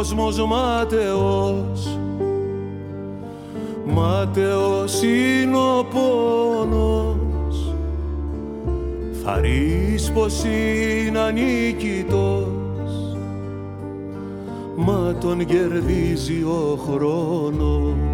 Κόσμος μάταιος Μάταιος είναι ο πόνος. Θα πως είναι ανίκητος. Μα τον κερδίζει ο χρόνος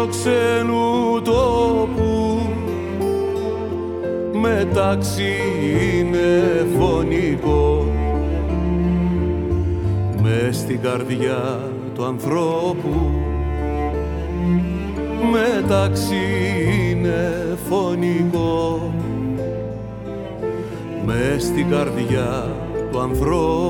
όνειρο ξένου τόπου. Μεταξύ είναι φωνικό. Με στην καρδιά του ανθρώπου. Μεταξύ είναι φωνικό. Με στην καρδιά του ανθρώπου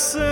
Jackson.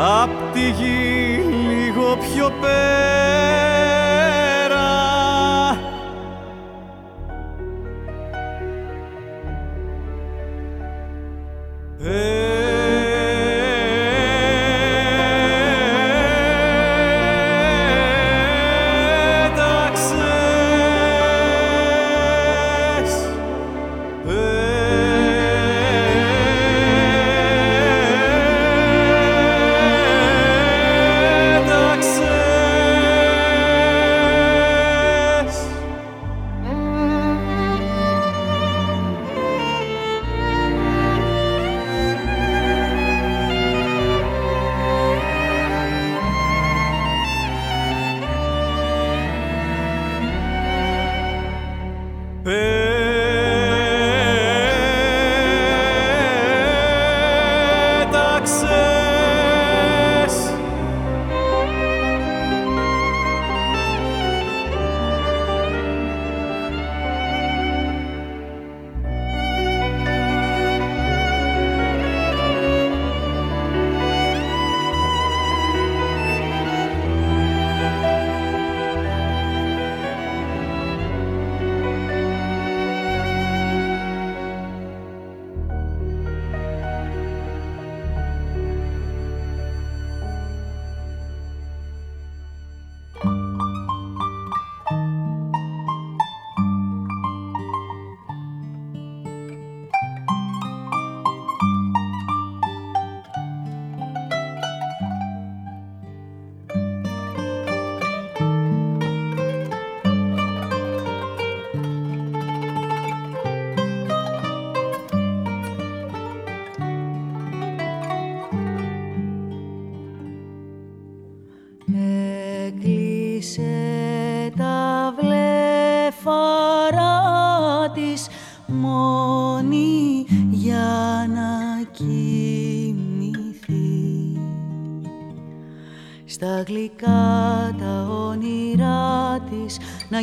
Απ' τη γη λίγο πιο πέρα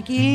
να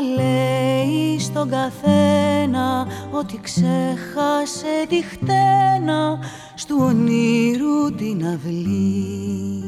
λέει στον καθένα ότι ξέχασε τη χτένα στου ονείρου την αυλή.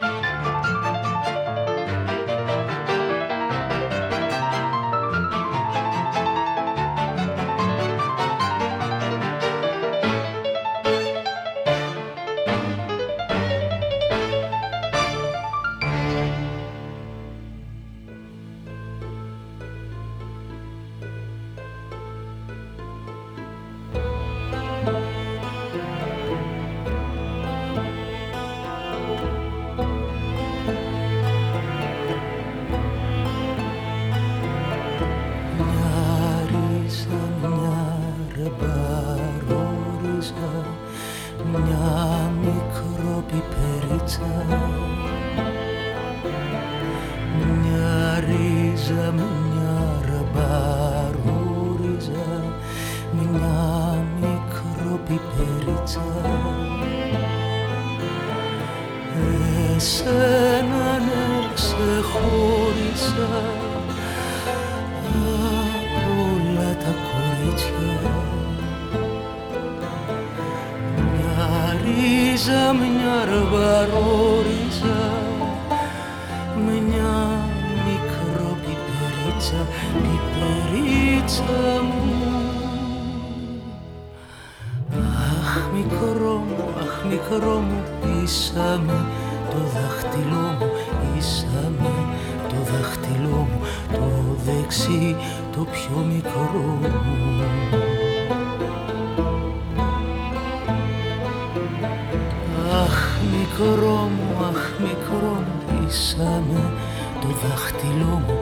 σένα να ξεχώρισα από όλα τα κορίτσια. Μια ρίζα, μια αρβαρόριζα μια μικρό πιπερίτσα, πιπερίτσα μου. Αχ μικρό μου, αχ μικρό μου πίσαμε το δάχτυλό μου Ήσαμε το δάχτυλό μου Το δεξί το πιο μικρό μου. Αχ μικρό μου, αχ μικρό μου Ήσαμε το δάχτυλό μου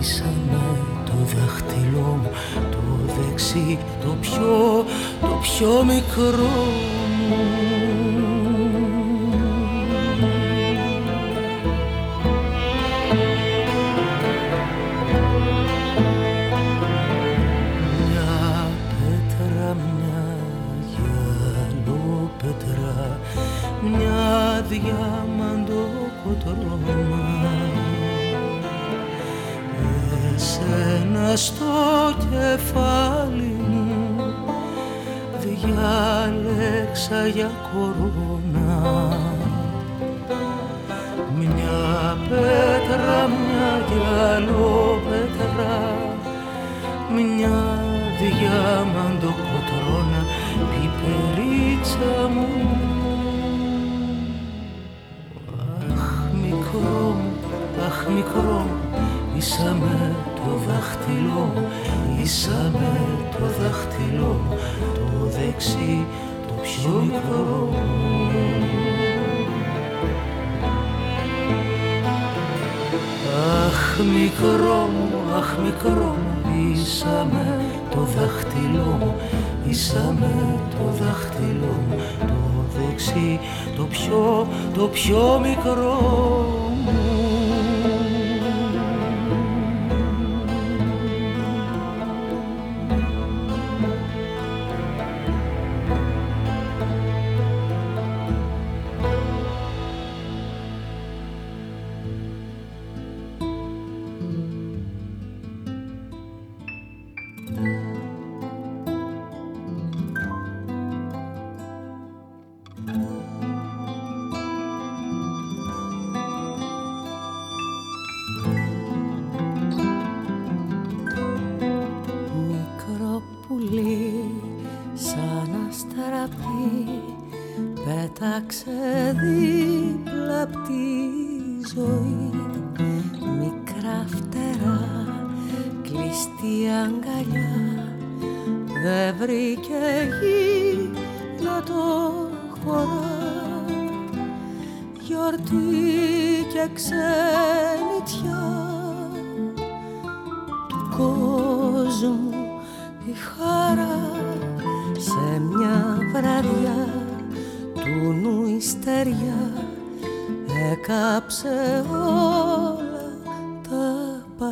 Ήσαμε το δάχτυλό μου Το δεξί το πιο, το πιο μικρό μου. করবো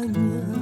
España.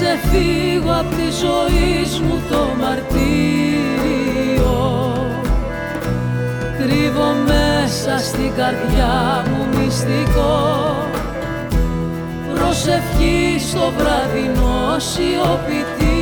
ξεφύγω από τη ζωής μου το μαρτύριο. Κρύβω μέσα στην καρδιά μου μυστικό. Προσευχή στο βραδινό σιωπητή.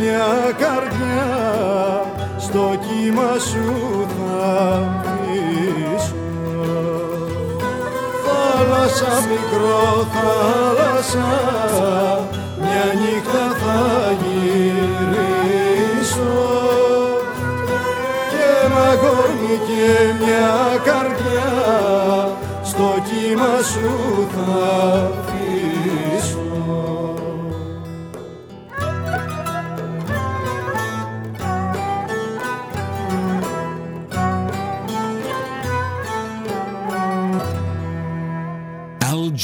μια καρδιά στο κύμα σου θα πίσω. Θάλασσα μικρό, θάλασσα, μια νύχτα θα γυρίσω και ένα και μια καρδιά στο κύμα σου θα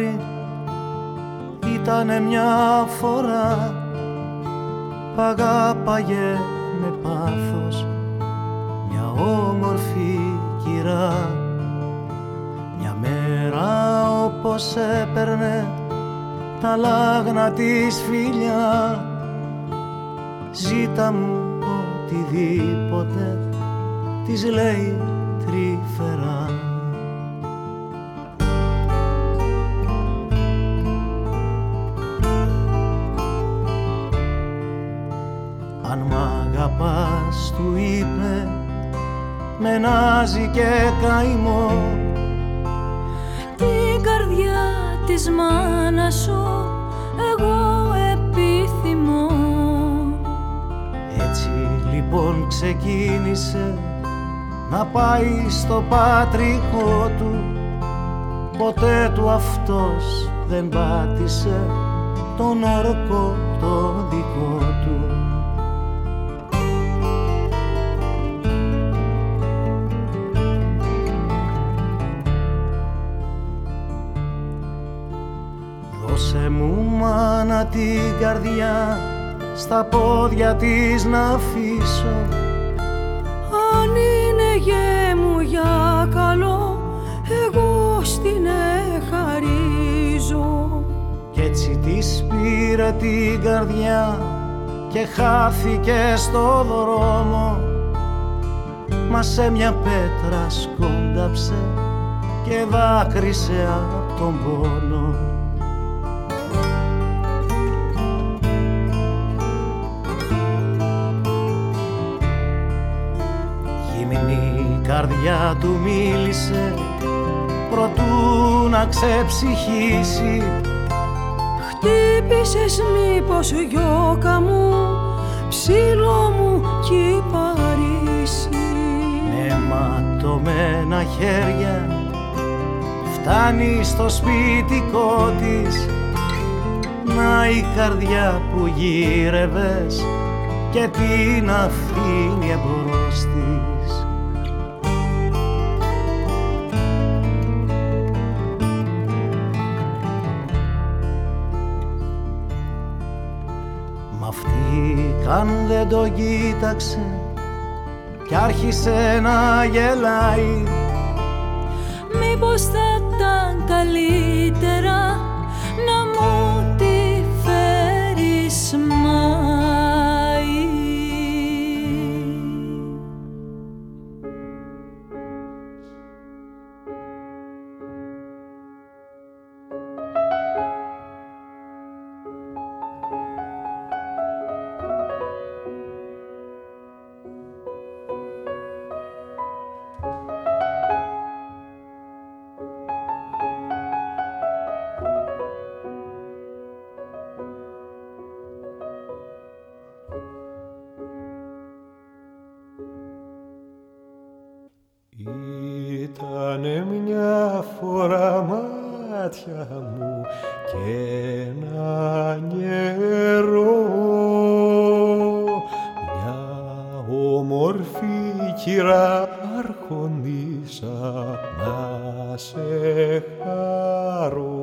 Παλικάρι ήτανε μια φορά π' αγάπαγε με πάθος μια όμορφη κυρά. Μια μέρα όπως έπαιρνε τα λάγνα της φιλιά ζήτα μου οτιδήποτε της λέει τρυφερά του είπε με νάζι και καημό Την καρδιά της μάνας σου εγώ επιθυμώ. Έτσι λοιπόν ξεκίνησε να πάει στο πατρικό του. Ποτέ του αυτός δεν πάτησε τον όρκο το δικό Δώσε μου μάνα την καρδιά στα πόδια της να αφήσω. Αν είναι γε μου για καλό εγώ στην εχαρίζω. Κι έτσι της πήρε την καρδιά και χάθηκε στο δρόμο. Μα σε μια πέτρα σκόνταψε και δάκρυσε από τον πόνο καρδιά του μίλησε προτού να ξεψυχήσει. Χτύπησες μήπως γιώκα μου ψήλο μου κι Παρίσι με ματωμένα χέρια φτάνει στο σπιτικό της. Να η καρδιά που γύρευες και την αφήνει εμπρός της. Αυτή καν δεν το κοίταξε κι άρχισε να γελάει Μήπως θα ήταν καλύτερα όμορφη κυρά αρχοντήσα να σε χαρώ.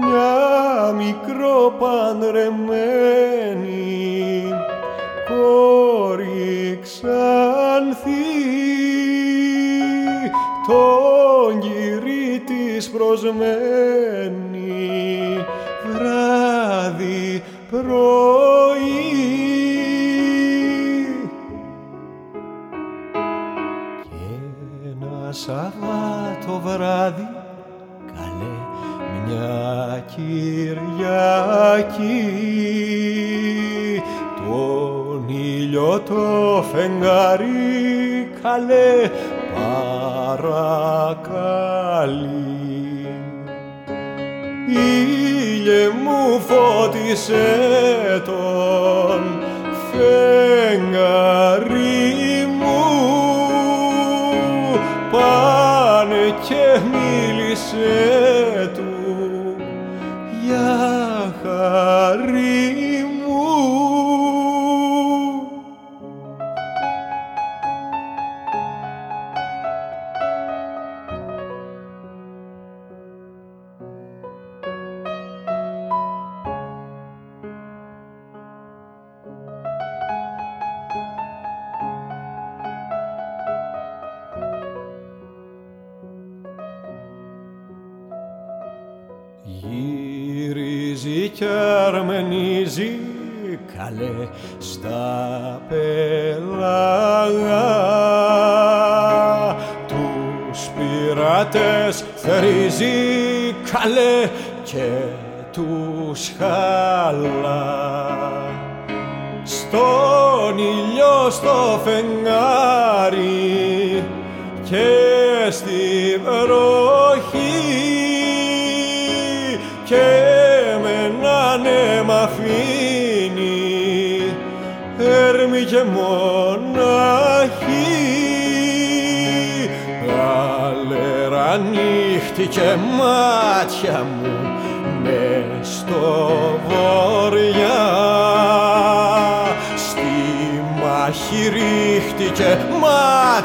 Μια μικρό παντρεμένη κόρη ξανθή. Τον κυρί της προσμένης το φεγγάρι καλέ παρακαλεί. Ήλιε μου φώτισε τον φεγγάρι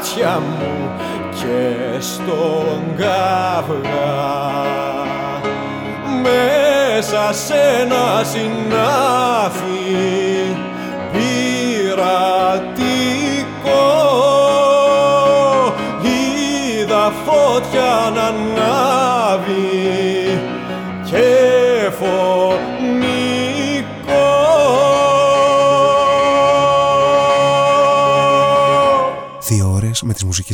μάτια μου και στον καυγά μέσα σε ένα συνάφι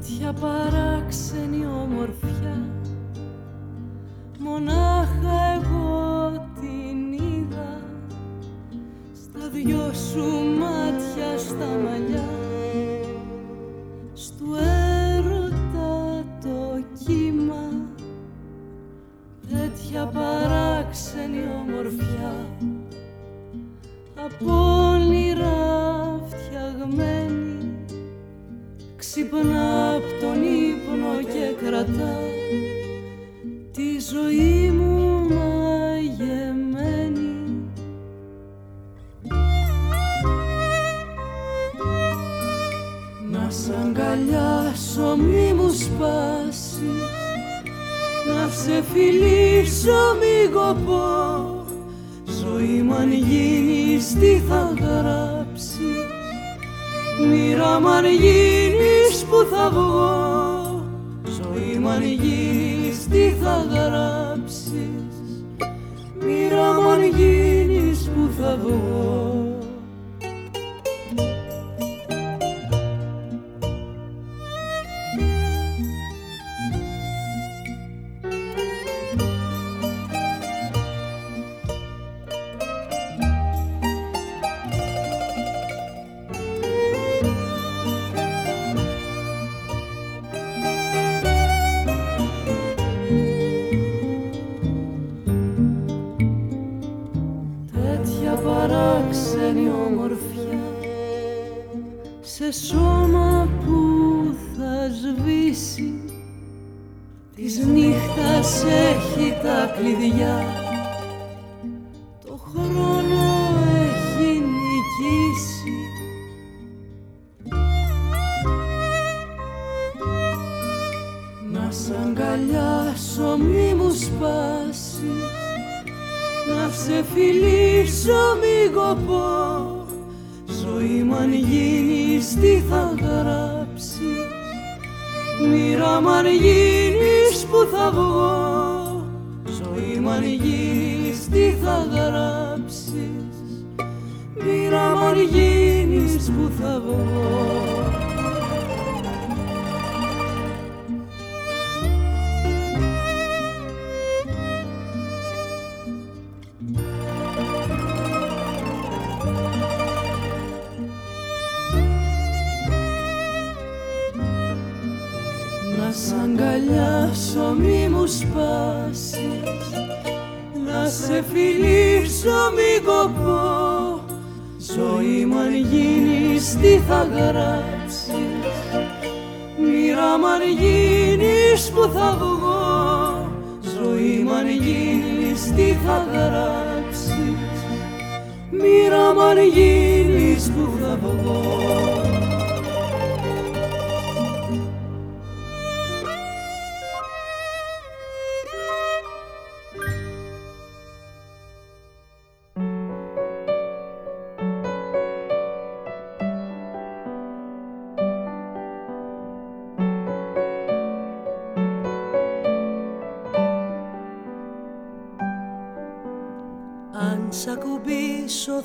Τέτοια παράξενη ομορφιά. Μονάχα εγώ την είδα. Στα δυο σου μάτια στα μαλλιά. Στου έρωτα το κύμα. Τέτοια παράξενη ομορφιά. Από όνειρα φτιαγμένη Ξυπνά απ' τον ύπνο και κρατά τη ζωή μου μαγεμένη. Να σ' αγκαλιάσω μη μου σπάσεις. Να σε φιλήσω μη κοπώ Ζωή μου αν γίνεις τι θα γράψεις Μοίρα μ' αν γίνεις που θα βγω. Ζωή μ' αν γίνεις τι θα γράψεις. Μοίρα μ' αν γίνεις που θα βγω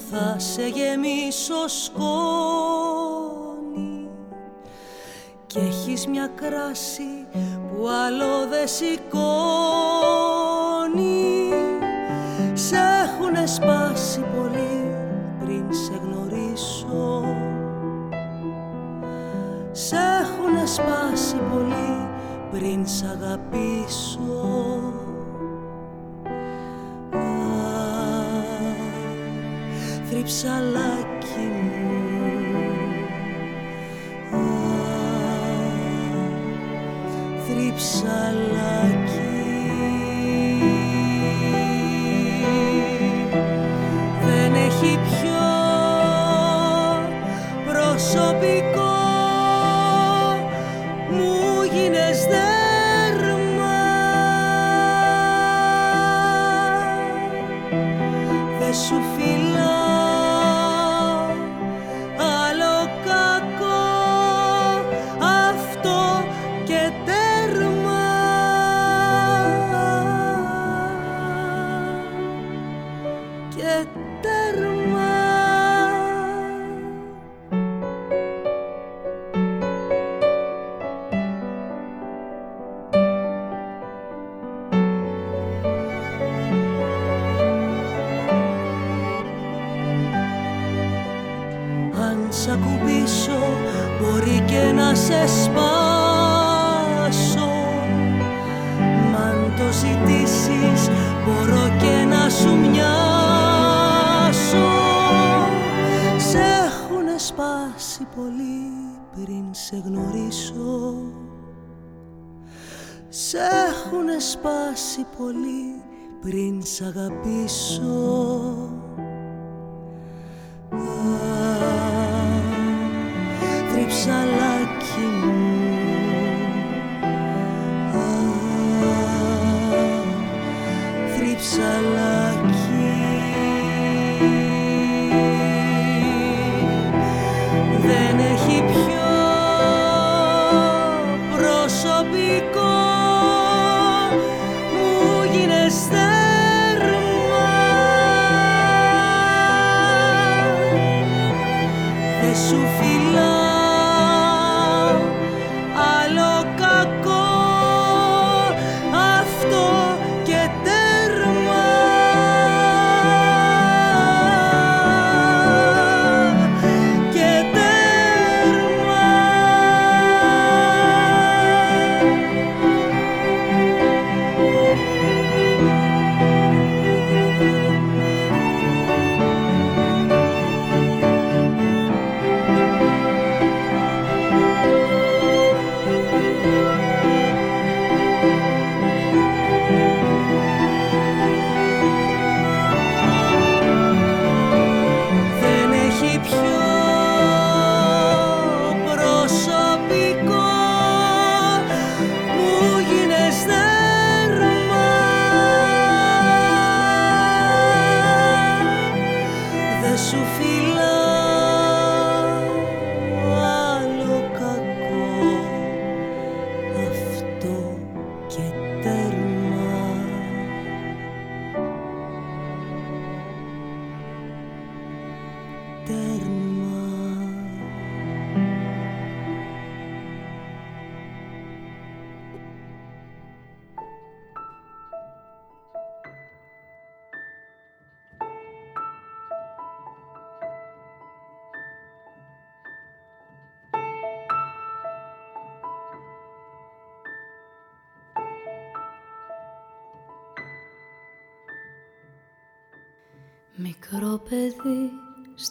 θα σε γεμίσω σκόνη. Και έχεις μια κράση που άλλο δεν σηκώνει. Σε έχουνε σπάσει πολύ πριν σε γνωρίσω. Σε έχουνε σπάσει πολύ πριν σ' αγαπήσω ψαλάκι μου. Θρυψαλάκι δεν έχει πιο προσωπικό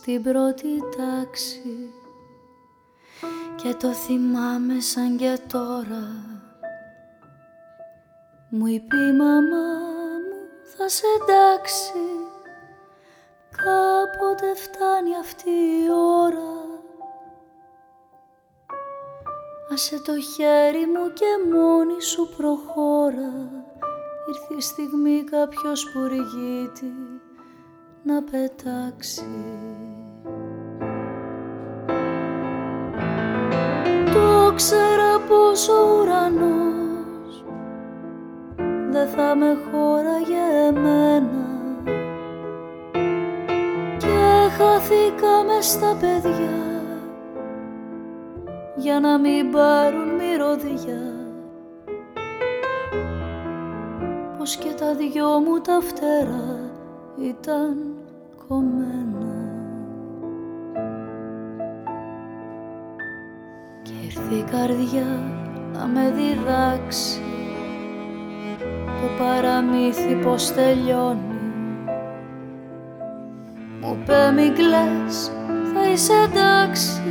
στην πρώτη τάξη. Και το θυμάμαι σαν για τώρα. Μου είπε η μαμά μου θα σε εντάξει Κάποτε φτάνει αυτή η ώρα. Άσε το χέρι μου και μόνη σου προχώρα. Ήρθε η στιγμή κάποιος πουργίτη να πετάξει ξέρα πως ο ουρανός Δεν θα με χώρα για εμένα. Και χαθήκαμε στα παιδιά για να μην πάρουν μυρωδιά. Πως και τα δυο μου τα φτερά ήταν κομμένα και ήρθε η καρδιά να με διδάξει. Το παραμύθι πως τελειώνει. Μου πέ μην κλαις, θα είσαι εντάξει.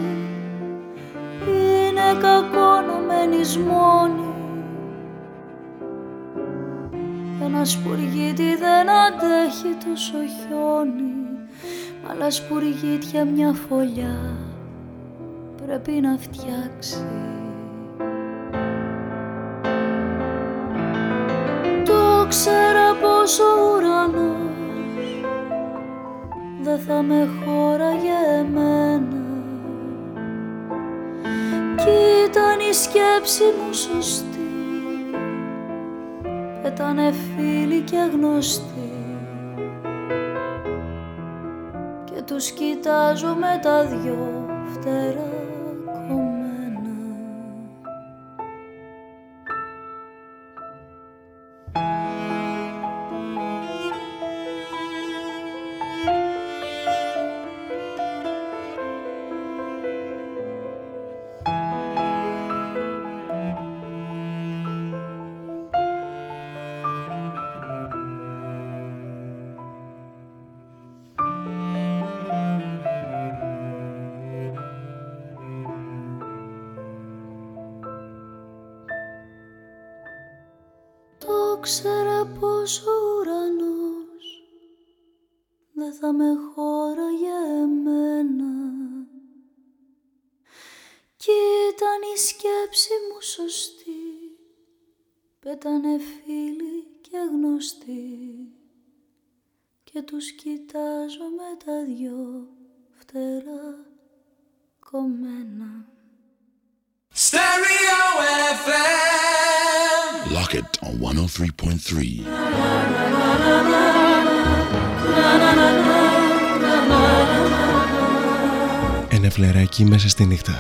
Είναι κακό να μένεις μόνη. Ένας σπουργίτι δεν αντέχει τόσο χιόνι. Αλλά σπουργίτια μια φωλιά πρέπει να φτιάξει. Το ξέρα πως ο ουρανός Δεν θα με χώρα για εμένα. Κι ήταν η σκέψη μου σωστή Πέτανε φίλοι και γνωστοί Και τους κοιτάζω με τα δυο φτερά σκέψη μου σωστή. Πέτανε φίλοι και γνωστοί. Και τους κοιτάζω με τα δυο φτερά κομμένα. Stereo FM Lock it on 103.3 Ένα φλεράκι μέσα στη νύχτα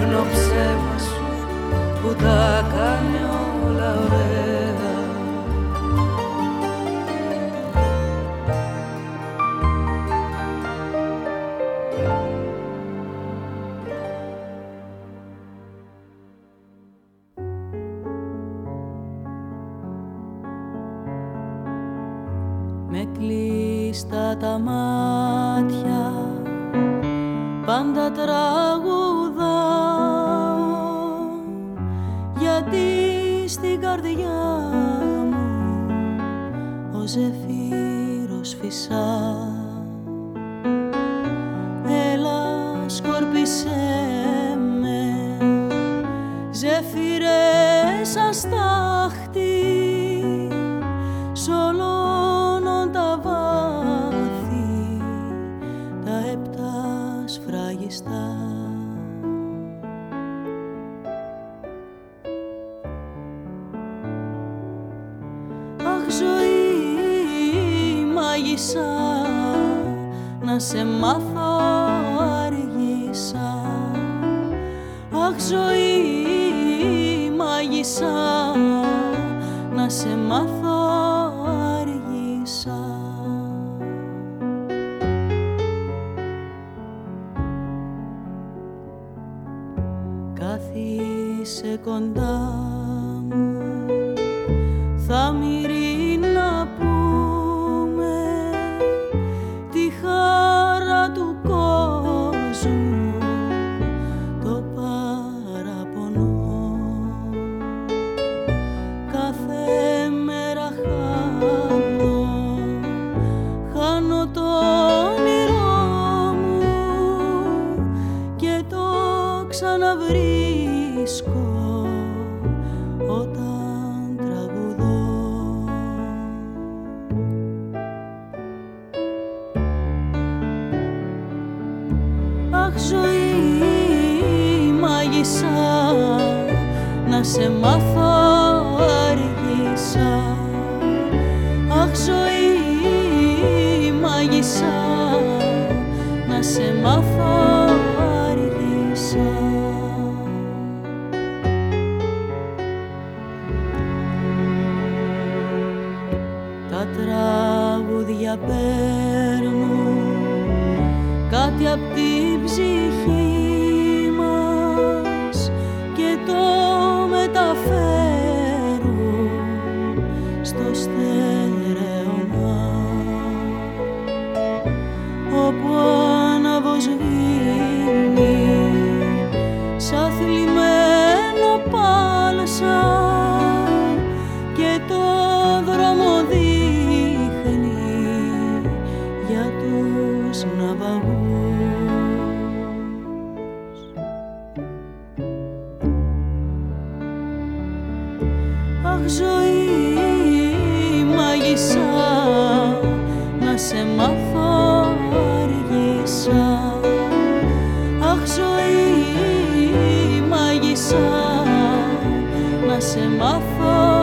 Το Μα έμαθα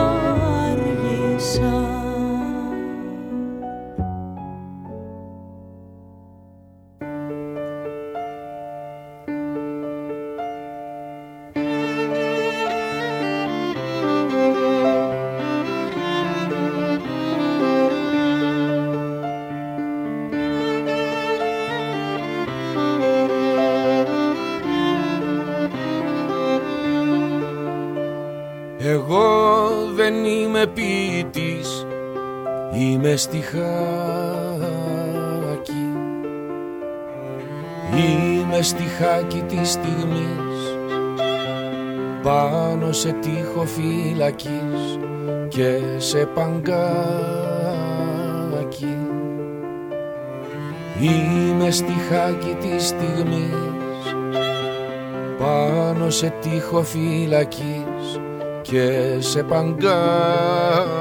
Είμαι στιχάκι της στιγμής Πάνω σε τείχο φυλακής Και σε παγκάκι. Είμαι στιχάκι της στιγμής Πάνω σε τείχο φυλακής Και σε παγκάκι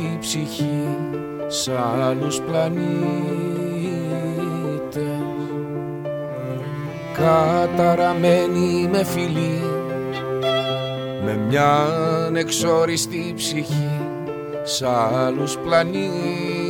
εξόριστη ψυχή σ' άλλους πλανήτες. Καταραμένοι με φιλί με μια εξόριστη ψυχή σ' άλλους πλανήτες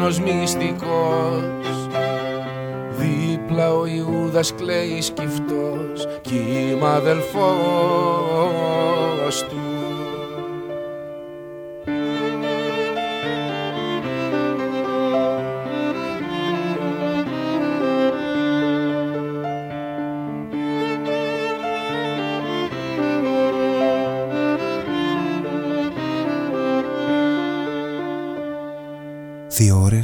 ένας δείπνος μυστικός. Δίπλα ο Ιούδας κλαίει σκυφτός Κι είμαι αδελφός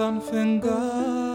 Σαν φεγγάρι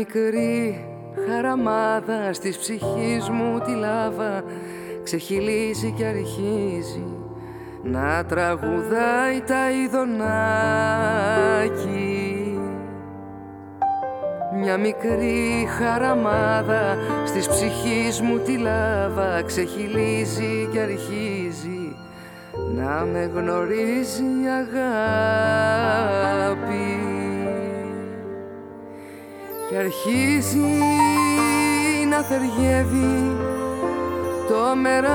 μικρή χαραμάδα στις ψυχής μου τη λάβα. Ξεχυλίζει και αρχίζει να τραγουδάει τα ειδονάκι. Μια μικρή χαραμάδα στις ψυχής μου τη λάβα. Ξεχυλίζει και αρχίζει να με γνωρίζει αγάπη και αρχίζει να θεριεύει το μεράκι.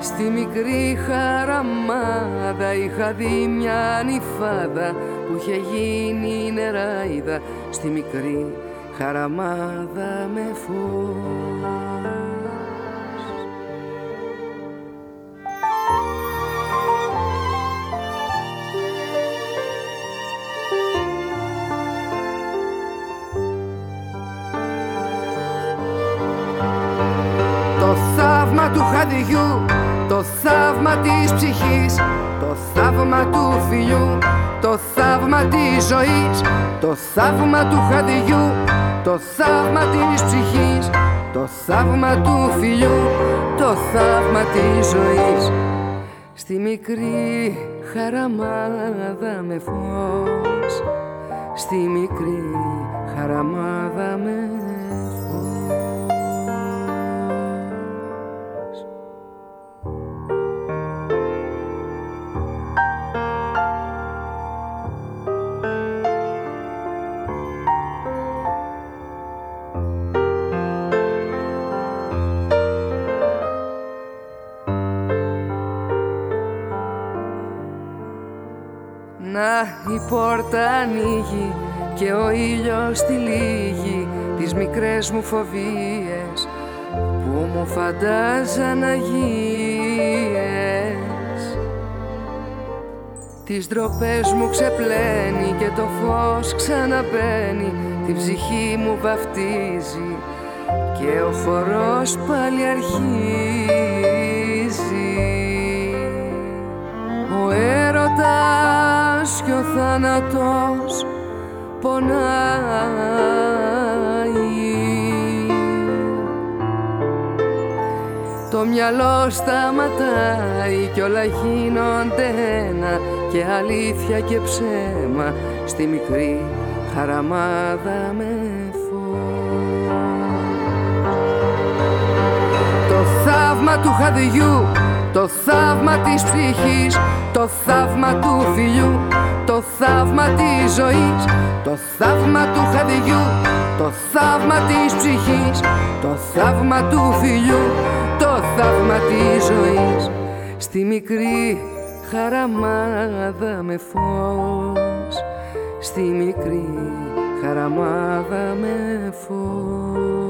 Στη μικρή χαραμάδα είχα δει μια νυφάδα που είχε γίνει νεράιδα. Στη μικρή χαραμάδα με φως του χαδιού Το θαύμα της ψυχής Το θαύμα του φιλιού Το θαύμα της ζωής Το θαύμα του χαδιού Το θαύμα της ψυχής Το θαύμα του φιλιού Το θαύμα της ζωής. Στη μικρή χαραμάδα με φως Στη μικρή χαραμάδα με πόρτα ανοίγει και ο ήλιος λίγη τις μικρές μου φοβίες που μου φαντάζαν αγίες Τις ντροπές μου ξεπλένει και το φως ξαναμπαίνει την ψυχή μου βαφτίζει και ο χορός πάλι αρχίζει έρωτας και ο θάνατος πονάει. Το μυαλό σταματάει κι όλα γίνονται ένα και αλήθεια και ψέμα στη μικρή χαραμάδα με φως. Το θαύμα του χαδιού το θαύμα της ψυχής, το θαύμα του φιλιού Το θαύμα της ζωής, το θαύμα του χαδιού Το θαύμα της ψυχής, το θαύμα του φιλιού Το θαύμα της ζωής. Στη μικρή χαραμάδα με φως Στη μικρή χαραμάδα με φως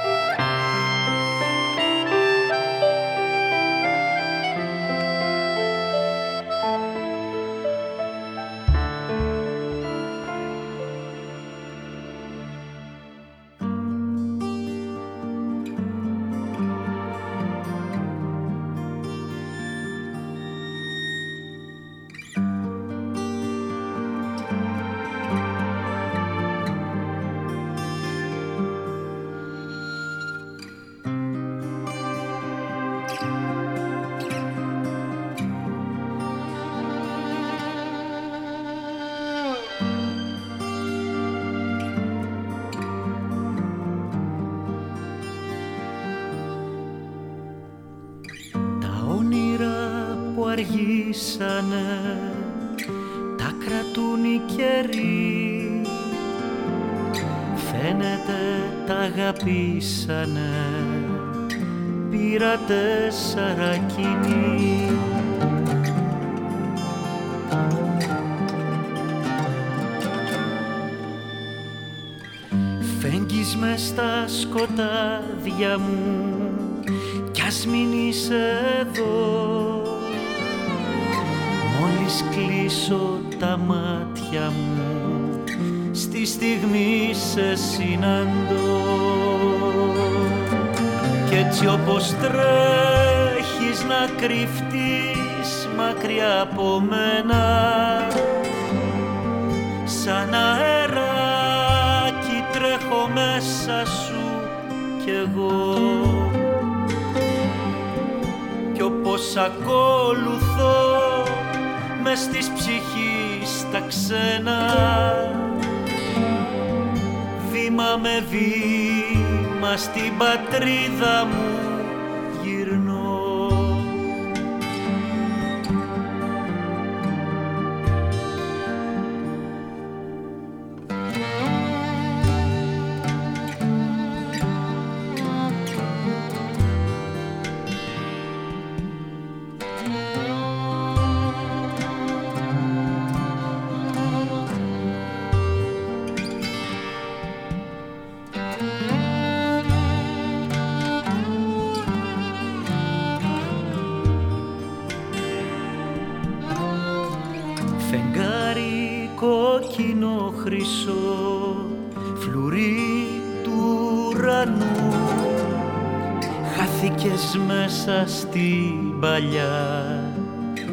Μέσα στην παλιά.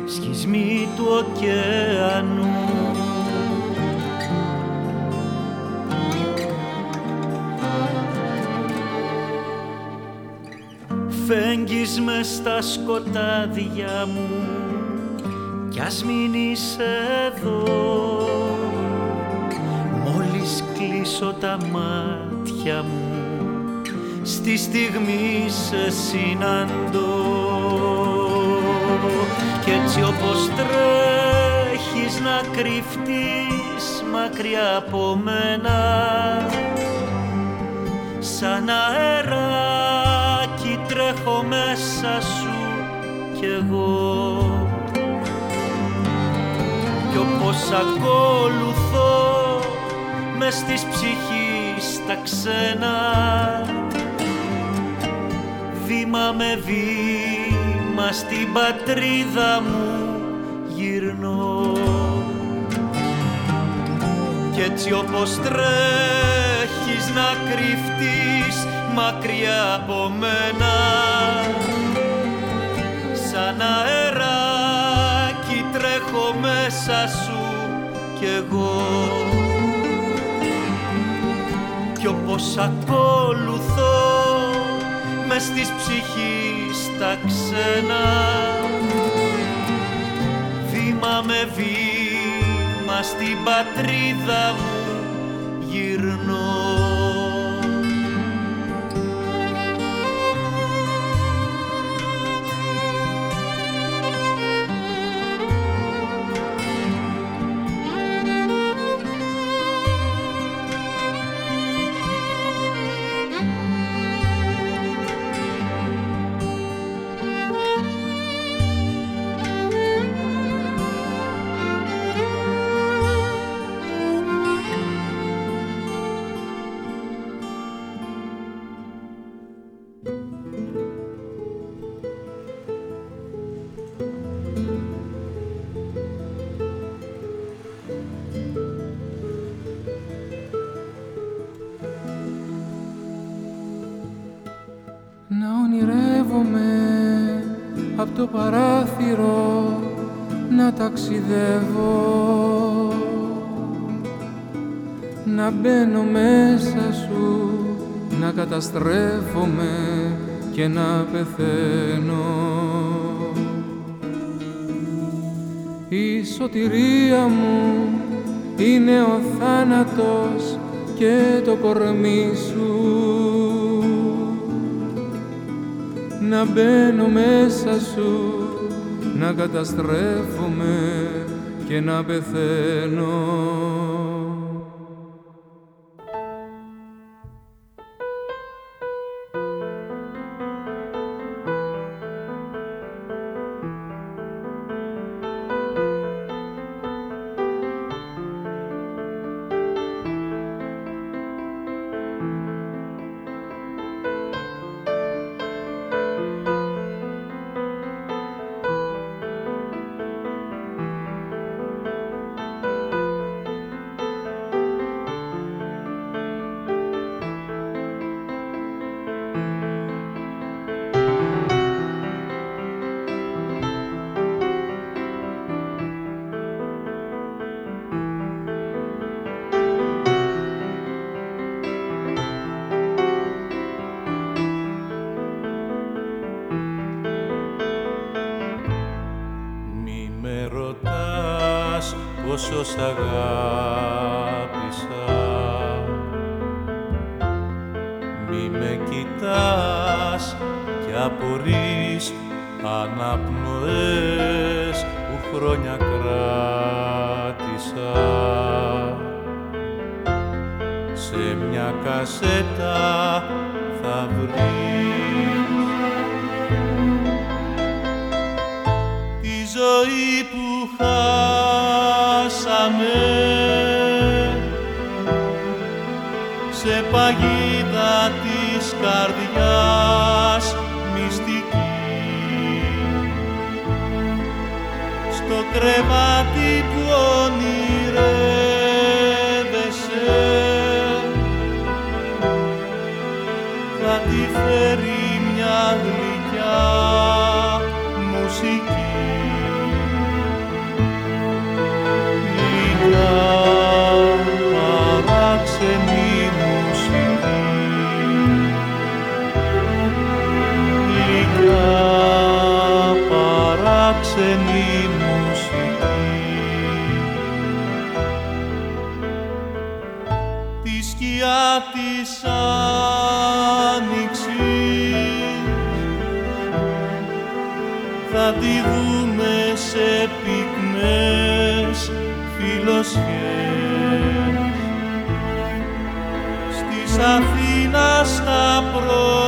Σχισμή του ωκεανού. Φέγγεις μες στα σκοτάδια μου κι ας μείνεις εδώ. Μόλις κλείσω τα μάτια μου στη στιγμή σε συναντώ κι έτσι όπως τρέχεις να κρυφτείς μακριά από μένα. Σαν αεράκι τρέχω μέσα σου κι εγώ. Κι όπως ακολουθώ μες της ψυχής τα ξένα. Βήμα με βήμα στην πατρίδα μου γυρνώ. Κι έτσι όπως τρέχεις να κρυφτείς μακριά από μένα σαν αεράκι τρέχω μέσα σου κι εγώ. Κι όπως ακολουθώ μες της ψυχής τα ξένα. Βήμα με βήμα στην πατρίδα μου γυρνώ καταστρέφομαι και να πεθαίνω. Η σωτηρία μου είναι ο θάνατος και το κορμί σου. Να μπαίνω μέσα σου να καταστρέφομαι και να πεθαίνω αναπνοές που χρόνια κράτησα. Σε μια κασέτα θα βρεις τη ζωή που χάσαμε. Σε παγίδα της καρδιάς στο στα προάστια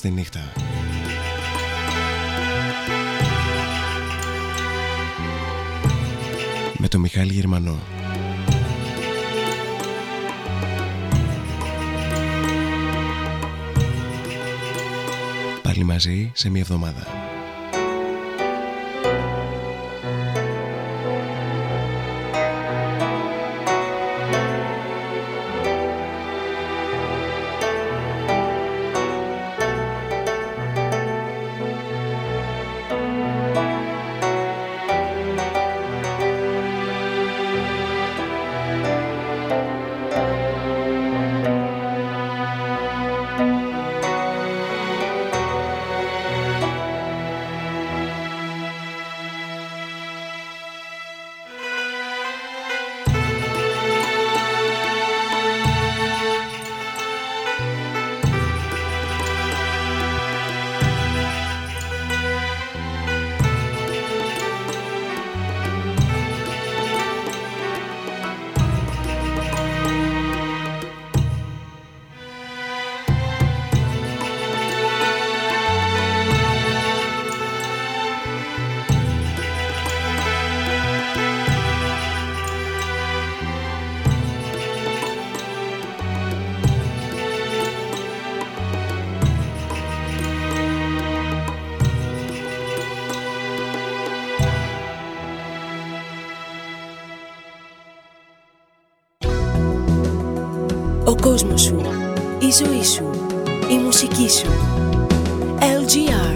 στη νύχτα. Με το Μιχάλη Γερμανό. Πάλι μαζί σε μία εβδομάδα. Station. LGR